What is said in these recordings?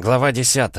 Глава 10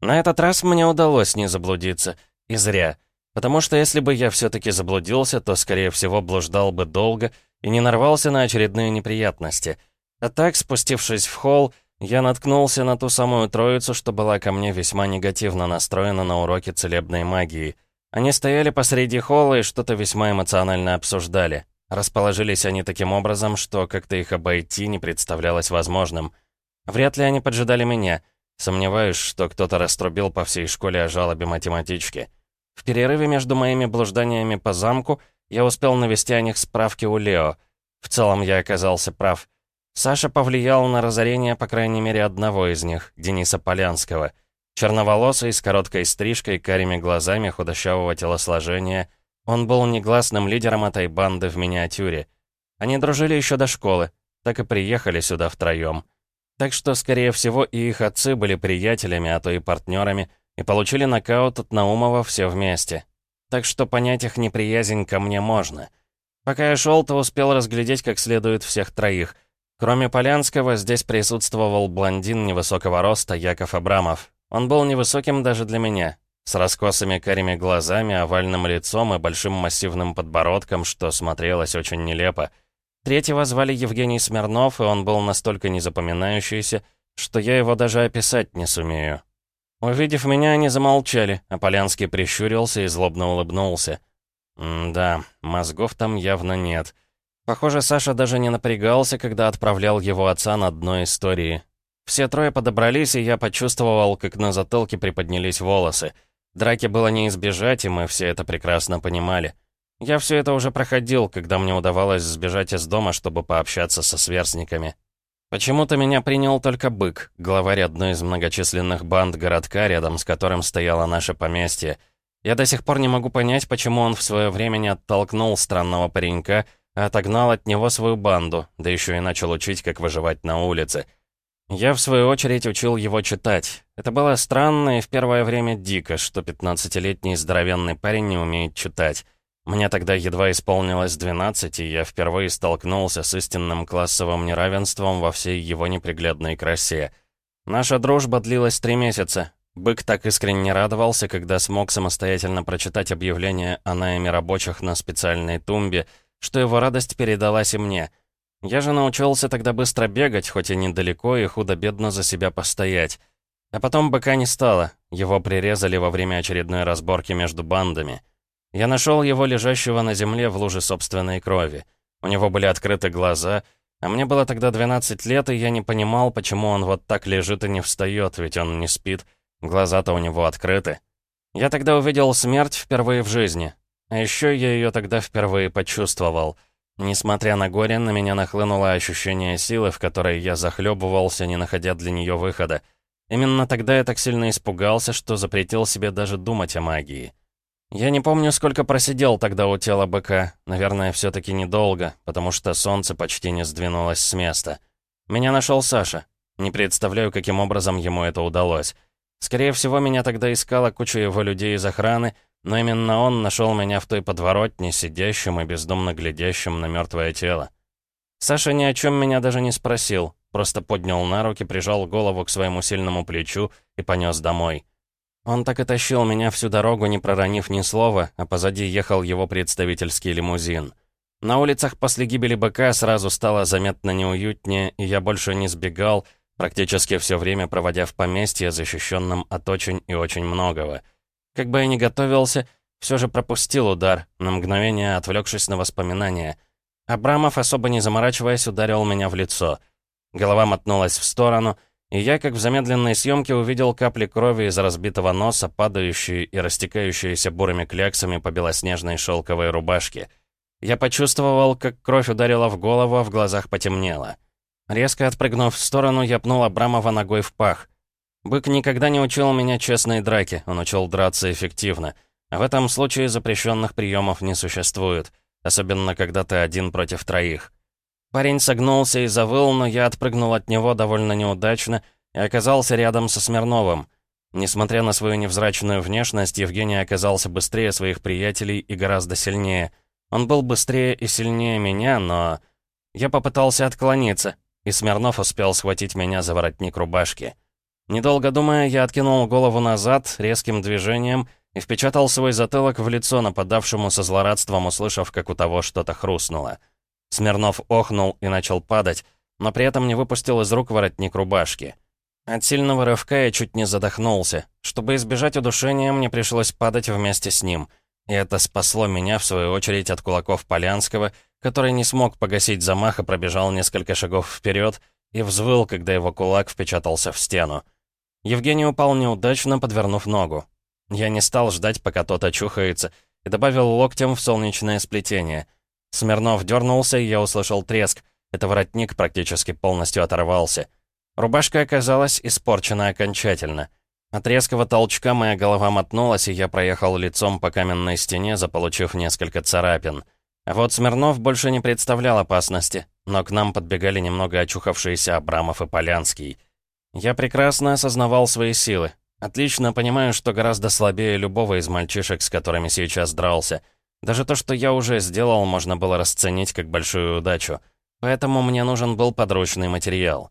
На этот раз мне удалось не заблудиться. И зря. Потому что если бы я все-таки заблудился, то, скорее всего, блуждал бы долго и не нарвался на очередные неприятности. А так, спустившись в холл, я наткнулся на ту самую троицу, что была ко мне весьма негативно настроена на уроке целебной магии. Они стояли посреди холла и что-то весьма эмоционально обсуждали. Расположились они таким образом, что как-то их обойти не представлялось возможным — Вряд ли они поджидали меня. Сомневаюсь, что кто-то раструбил по всей школе о жалобе математички. В перерыве между моими блужданиями по замку я успел навести о них справки у Лео. В целом я оказался прав. Саша повлиял на разорение, по крайней мере, одного из них, Дениса Полянского. Черноволосый, с короткой стрижкой, карими глазами, худощавого телосложения. Он был негласным лидером этой банды в миниатюре. Они дружили еще до школы, так и приехали сюда втроем. Так что, скорее всего, и их отцы были приятелями, а то и партнерами, и получили нокаут от Наумова все вместе. Так что понять их неприязнь ко мне можно. Пока я шел, то успел разглядеть как следует всех троих. Кроме Полянского, здесь присутствовал блондин невысокого роста Яков Абрамов. Он был невысоким даже для меня, с раскосыми карими глазами, овальным лицом и большим массивным подбородком, что смотрелось очень нелепо. Третьего звали Евгений Смирнов, и он был настолько незапоминающийся, что я его даже описать не сумею. Увидев меня, они замолчали, а Полянский прищурился и злобно улыбнулся. да, мозгов там явно нет. Похоже, Саша даже не напрягался, когда отправлял его отца на дно истории. Все трое подобрались, и я почувствовал, как на затылке приподнялись волосы. Драки было не избежать, и мы все это прекрасно понимали. Я все это уже проходил, когда мне удавалось сбежать из дома, чтобы пообщаться со сверстниками. Почему-то меня принял только бык, главарь одной из многочисленных банд городка, рядом с которым стояло наше поместье. Я до сих пор не могу понять, почему он в свое время не оттолкнул странного паренька, а отогнал от него свою банду, да еще и начал учить, как выживать на улице. Я, в свою очередь, учил его читать. Это было странно и в первое время дико, что 15-летний здоровенный парень не умеет читать. Мне тогда едва исполнилось 12, и я впервые столкнулся с истинным классовым неравенством во всей его неприглядной красе. Наша дружба длилась три месяца. Бык так искренне радовался, когда смог самостоятельно прочитать объявление о найме рабочих на специальной тумбе, что его радость передалась и мне. Я же научился тогда быстро бегать, хоть и недалеко, и худо-бедно за себя постоять. А потом быка не стало, его прирезали во время очередной разборки между бандами. Я нашел его лежащего на земле в луже собственной крови. У него были открыты глаза, а мне было тогда 12 лет, и я не понимал, почему он вот так лежит и не встает, ведь он не спит. Глаза-то у него открыты. Я тогда увидел смерть впервые в жизни. А еще я ее тогда впервые почувствовал. Несмотря на горе, на меня нахлынуло ощущение силы, в которой я захлебывался, не находя для нее выхода. Именно тогда я так сильно испугался, что запретил себе даже думать о магии. Я не помню, сколько просидел тогда у тела быка. Наверное, все-таки недолго, потому что солнце почти не сдвинулось с места. Меня нашел Саша. Не представляю, каким образом ему это удалось. Скорее всего, меня тогда искала куча его людей из охраны, но именно он нашел меня в той подворотне, сидящим и бездумно глядящим на мертвое тело. Саша ни о чем меня даже не спросил, просто поднял на руки, прижал голову к своему сильному плечу и понес домой. Он так и тащил меня всю дорогу, не проронив ни слова, а позади ехал его представительский лимузин. На улицах после гибели быка сразу стало заметно неуютнее, и я больше не сбегал, практически все время проводя в поместье, защищенном от очень и очень многого. Как бы я ни готовился, все же пропустил удар, на мгновение отвлекшись на воспоминания. Абрамов, особо не заморачиваясь, ударил меня в лицо. Голова мотнулась в сторону — и я, как в замедленной съемке, увидел капли крови из разбитого носа, падающие и растекающиеся бурыми кляксами по белоснежной шелковой рубашке. Я почувствовал, как кровь ударила в голову, а в глазах потемнело. Резко отпрыгнув в сторону, я пнул Абрамова ногой в пах. Бык никогда не учил меня честной драке, он учил драться эффективно. А в этом случае запрещенных приемов не существует, особенно когда ты один против троих. Парень согнулся и завыл, но я отпрыгнул от него довольно неудачно и оказался рядом со Смирновым. Несмотря на свою невзрачную внешность, Евгений оказался быстрее своих приятелей и гораздо сильнее. Он был быстрее и сильнее меня, но... Я попытался отклониться. и Смирнов успел схватить меня за воротник рубашки. Недолго думая, я откинул голову назад резким движением и впечатал свой затылок в лицо нападавшему со злорадством, услышав, как у того что-то хрустнуло. Смирнов охнул и начал падать, но при этом не выпустил из рук воротник рубашки. От сильного рывка я чуть не задохнулся. Чтобы избежать удушения, мне пришлось падать вместе с ним. И это спасло меня, в свою очередь, от кулаков Полянского, который не смог погасить замах и пробежал несколько шагов вперед и взвыл, когда его кулак впечатался в стену. Евгений упал неудачно, подвернув ногу. Я не стал ждать, пока тот очухается, и добавил локтем в солнечное сплетение. Смирнов дернулся, и я услышал треск. Это воротник практически полностью оторвался. Рубашка оказалась испорчена окончательно. От резкого толчка моя голова мотнулась, и я проехал лицом по каменной стене, заполучив несколько царапин. А вот Смирнов больше не представлял опасности, но к нам подбегали немного очухавшиеся Абрамов и Полянский. Я прекрасно осознавал свои силы. Отлично понимаю, что гораздо слабее любого из мальчишек, с которыми сейчас дрался. Даже то, что я уже сделал, можно было расценить как большую удачу. Поэтому мне нужен был подручный материал.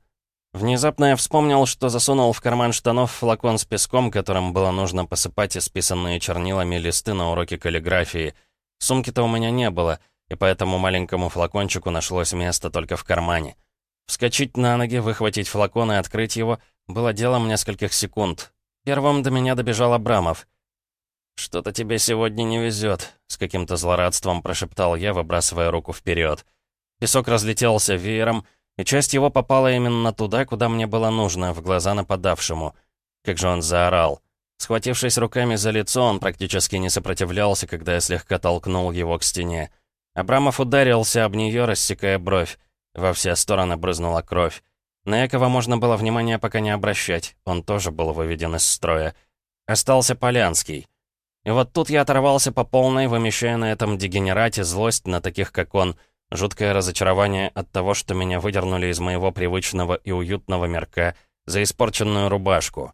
Внезапно я вспомнил, что засунул в карман штанов флакон с песком, которым было нужно посыпать исписанные чернилами листы на уроке каллиграфии. Сумки-то у меня не было, и поэтому маленькому флакончику нашлось место только в кармане. Вскочить на ноги, выхватить флакон и открыть его было делом нескольких секунд. Первым до меня добежал Абрамов. «Что-то тебе сегодня не везет», — с каким-то злорадством прошептал я, выбрасывая руку вперед. Песок разлетелся веером, и часть его попала именно туда, куда мне было нужно, в глаза нападавшему. Как же он заорал. Схватившись руками за лицо, он практически не сопротивлялся, когда я слегка толкнул его к стене. Абрамов ударился об нее, рассекая бровь. Во все стороны брызнула кровь. На Якова можно было внимание пока не обращать, он тоже был выведен из строя. Остался Полянский. И вот тут я оторвался по полной, вымещая на этом дегенерате злость на таких, как он, жуткое разочарование от того, что меня выдернули из моего привычного и уютного мирка за испорченную рубашку.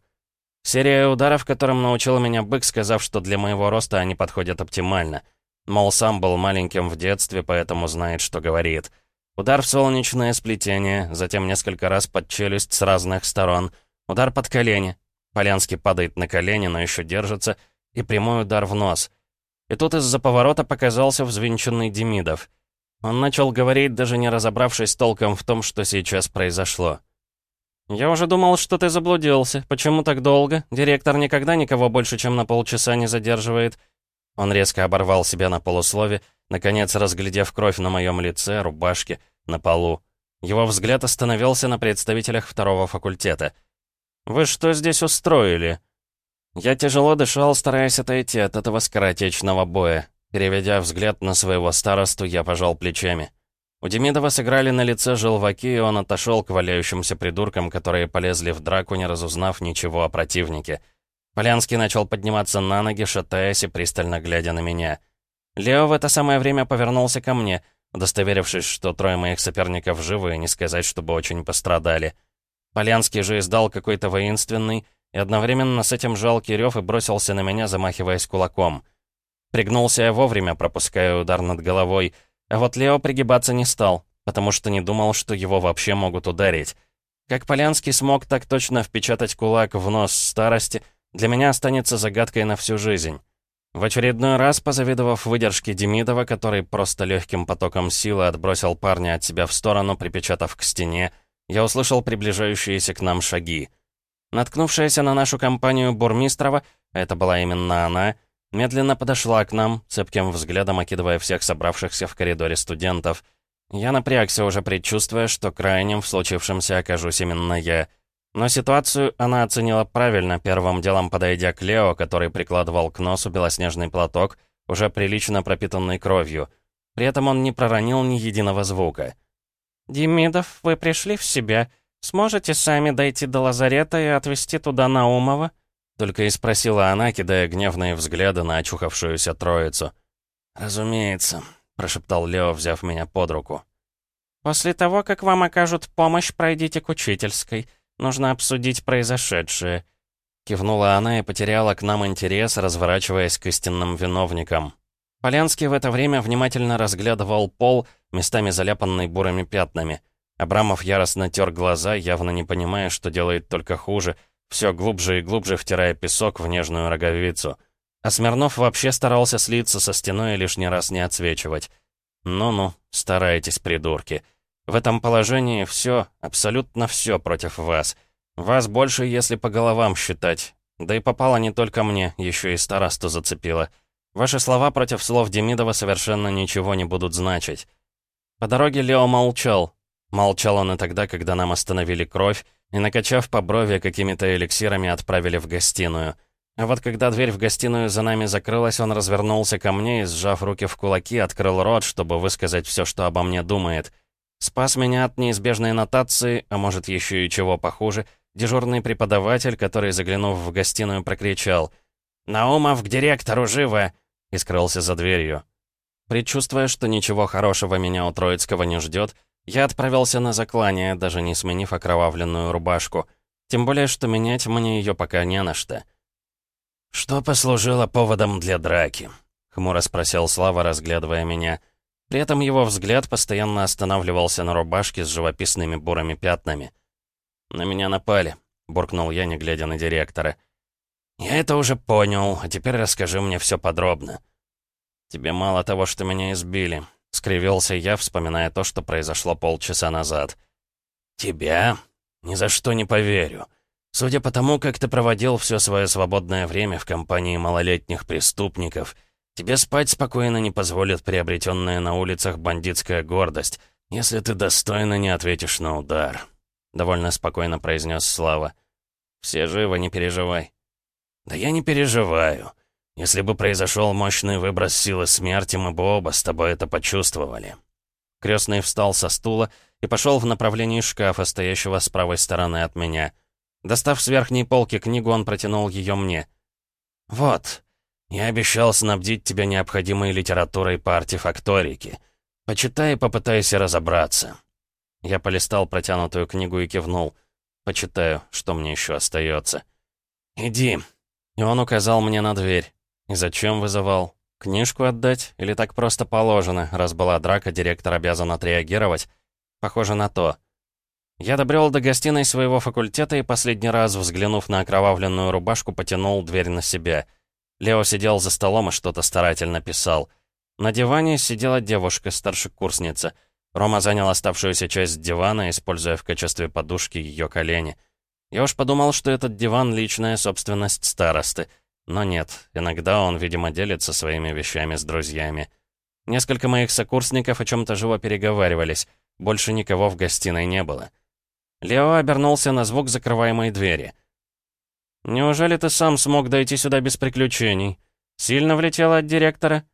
Серия ударов, которым научил меня бык, сказав, что для моего роста они подходят оптимально. Мол, сам был маленьким в детстве, поэтому знает, что говорит — Удар в солнечное сплетение, затем несколько раз под челюсть с разных сторон. Удар под колени. Полянский падает на колени, но еще держится. И прямой удар в нос. И тут из-за поворота показался взвинченный Демидов. Он начал говорить, даже не разобравшись толком в том, что сейчас произошло. «Я уже думал, что ты заблудился. Почему так долго? Директор никогда никого больше, чем на полчаса не задерживает». Он резко оборвал себя на полуслове, Наконец, разглядев кровь на моем лице, рубашке, на полу, его взгляд остановился на представителях второго факультета. «Вы что здесь устроили?» Я тяжело дышал, стараясь отойти от этого скоротечного боя. Переведя взгляд на своего старосту, я пожал плечами. У Демидова сыграли на лице желваки, и он отошел к валяющимся придуркам, которые полезли в драку, не разузнав ничего о противнике. Полянский начал подниматься на ноги, шатаясь и пристально глядя на меня — Лео в это самое время повернулся ко мне, удостоверившись, что трое моих соперников живы, и не сказать, чтобы очень пострадали. Полянский же издал какой-то воинственный и одновременно с этим жалкий рев и бросился на меня, замахиваясь кулаком. Пригнулся я вовремя, пропуская удар над головой, а вот Лео пригибаться не стал, потому что не думал, что его вообще могут ударить. Как Полянский смог так точно впечатать кулак в нос старости, для меня останется загадкой на всю жизнь. В очередной раз, позавидовав выдержке Демидова, который просто легким потоком силы отбросил парня от себя в сторону, припечатав к стене, я услышал приближающиеся к нам шаги. Наткнувшаяся на нашу компанию Бурмистрова, это была именно она, медленно подошла к нам, цепким взглядом окидывая всех собравшихся в коридоре студентов. Я напрягся, уже предчувствуя, что крайним в случившемся окажусь именно я — но ситуацию она оценила правильно, первым делом подойдя к Лео, который прикладывал к носу белоснежный платок, уже прилично пропитанный кровью. При этом он не проронил ни единого звука. «Демидов, вы пришли в себя. Сможете сами дойти до лазарета и отвезти туда Наумова?» Только и спросила она, кидая гневные взгляды на очухавшуюся троицу. «Разумеется», — прошептал Лео, взяв меня под руку. «После того, как вам окажут помощь, пройдите к учительской». Нужно обсудить произошедшее». Кивнула она и потеряла к нам интерес, разворачиваясь к истинным виновникам. Полянский в это время внимательно разглядывал пол, местами заляпанный бурыми пятнами. Абрамов яростно тер глаза, явно не понимая, что делает только хуже, все глубже и глубже втирая песок в нежную роговицу. А Смирнов вообще старался слиться со стеной и лишний раз не отсвечивать. «Ну-ну, старайтесь, придурки. В этом положении все, абсолютно все против вас. Вас больше, если по головам считать. Да и попало не только мне, еще и старосту зацепило. Ваши слова против слов Демидова совершенно ничего не будут значить». По дороге Лео молчал. Молчал он и тогда, когда нам остановили кровь, и, накачав по брови какими-то эликсирами, отправили в гостиную. А вот когда дверь в гостиную за нами закрылась, он развернулся ко мне и, сжав руки в кулаки, открыл рот, чтобы высказать все, что обо мне думает. Спас меня от неизбежной нотации, а может еще и чего похуже, дежурный преподаватель, который, заглянув в гостиную, прокричал «Наумов, к директору, живо!» и скрылся за дверью. Предчувствуя, что ничего хорошего меня у Троицкого не ждет, я отправился на заклание, даже не сменив окровавленную рубашку. Тем более, что менять мне ее пока не на что. «Что послужило поводом для драки?» — хмуро спросил Слава, разглядывая меня. При этом его взгляд постоянно останавливался на рубашке с живописными бурыми пятнами. «На меня напали», — буркнул я, не глядя на директора. «Я это уже понял, а теперь расскажи мне все подробно». «Тебе мало того, что меня избили», — скривился я, вспоминая то, что произошло полчаса назад. «Тебя? Ни за что не поверю. Судя по тому, как ты проводил все свое свободное время в компании малолетних преступников, тебе спать спокойно не позволит приобретенная на улицах бандитская гордость, если ты достойно не ответишь на удар», — довольно спокойно произнес Слава. «Все живы, не переживай». «Да я не переживаю. Если бы произошел мощный выброс силы смерти, мы бы оба с тобой это почувствовали». Крестный встал со стула и пошел в направлении шкафа, стоящего с правой стороны от меня — Достав с верхней полки книгу, он протянул ее мне. «Вот, я обещал снабдить тебя необходимой литературой по артефакторике. Почитай и попытайся разобраться». Я полистал протянутую книгу и кивнул. «Почитаю, что мне еще остается». «Иди». И он указал мне на дверь. «И зачем вызывал? Книжку отдать? Или так просто положено, раз была драка, директор обязан отреагировать?» «Похоже на то». Я добрел до гостиной своего факультета и последний раз, взглянув на окровавленную рубашку, потянул дверь на себя. Лео сидел за столом и что-то старательно писал. На диване сидела девушка, старшекурсница. Рома занял оставшуюся часть дивана, используя в качестве подушки ее колени. Я уж подумал, что этот диван — личная собственность старосты. Но нет, иногда он, видимо, делится своими вещами с друзьями. Несколько моих сокурсников о чем-то живо переговаривались. Больше никого в гостиной не было. Лео обернулся на звук закрываемой двери. «Неужели ты сам смог дойти сюда без приключений? Сильно влетело от директора?»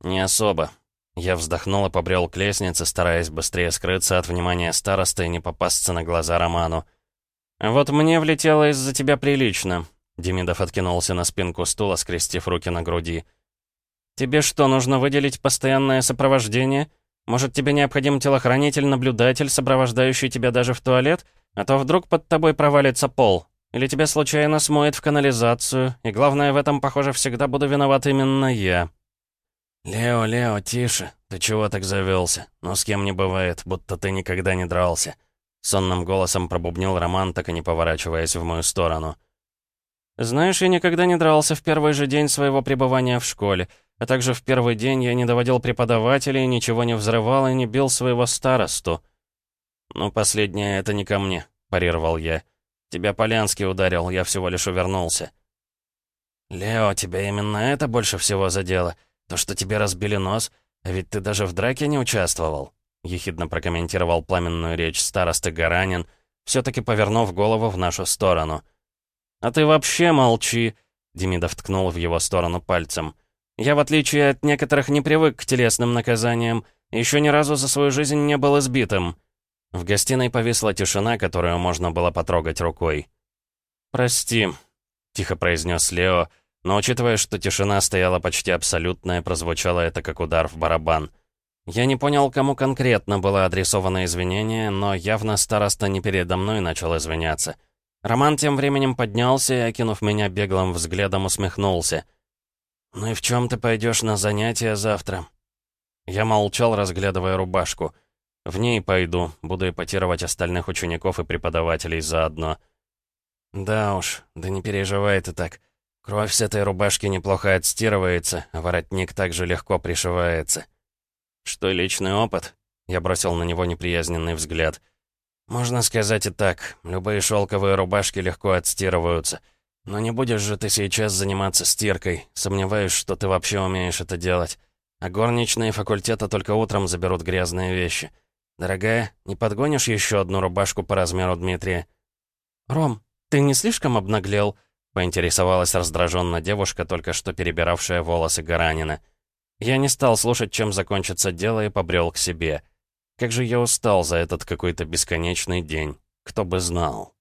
«Не особо». Я вздохнул и побрел к лестнице, стараясь быстрее скрыться от внимания старосты и не попасться на глаза Роману. «Вот мне влетело из-за тебя прилично», — Демидов откинулся на спинку стула, скрестив руки на груди. «Тебе что, нужно выделить постоянное сопровождение?» Может, тебе необходим телохранитель-наблюдатель, сопровождающий тебя даже в туалет? А то вдруг под тобой провалится пол. Или тебя случайно смоет в канализацию. И главное, в этом, похоже, всегда буду виноват именно я». «Лео, Лео, тише. Ты чего так завелся? Ну, с кем не бывает, будто ты никогда не дрался». Сонным голосом пробубнил Роман, так и не поворачиваясь в мою сторону. «Знаешь, я никогда не дрался в первый же день своего пребывания в школе. А также в первый день я не доводил преподавателей, ничего не взрывал и не бил своего старосту. «Ну, последнее — это не ко мне», — парировал я. «Тебя Полянский ударил, я всего лишь увернулся». «Лео, тебя именно это больше всего задело? То, что тебе разбили нос? А ведь ты даже в драке не участвовал», — ехидно прокомментировал пламенную речь старосты Гаранин, все-таки повернув голову в нашу сторону. «А ты вообще молчи», — Демидов ткнул в его сторону пальцем. Я, в отличие от некоторых, не привык к телесным наказаниям. Еще ни разу за свою жизнь не был избитым». В гостиной повисла тишина, которую можно было потрогать рукой. «Прости», — тихо произнес Лео, но учитывая, что тишина стояла почти абсолютная, прозвучало это как удар в барабан. Я не понял, кому конкретно было адресовано извинение, но явно староста не передо мной начал извиняться. Роман тем временем поднялся и, окинув меня беглым взглядом, усмехнулся — «Ну и в чем ты пойдешь на занятия завтра?» Я молчал, разглядывая рубашку. В ней пойду, буду эпатировать остальных учеников и преподавателей заодно. Да уж, да не переживай ты так. Кровь с этой рубашки неплохо отстирывается, а воротник также легко пришивается. Что, личный опыт? Я бросил на него неприязненный взгляд. Можно сказать и так. Любые шелковые рубашки легко отстирываются. Но не будешь же ты сейчас заниматься стиркой. Сомневаюсь, что ты вообще умеешь это делать. А горничные факультета только утром заберут грязные вещи. Дорогая, не подгонишь еще одну рубашку по размеру Дмитрия? Ром, ты не слишком обнаглел? Поинтересовалась раздраженно девушка, только что перебиравшая волосы Гаранина. Я не стал слушать, чем закончится дело, и побрел к себе. Как же я устал за этот какой-то бесконечный день. Кто бы знал.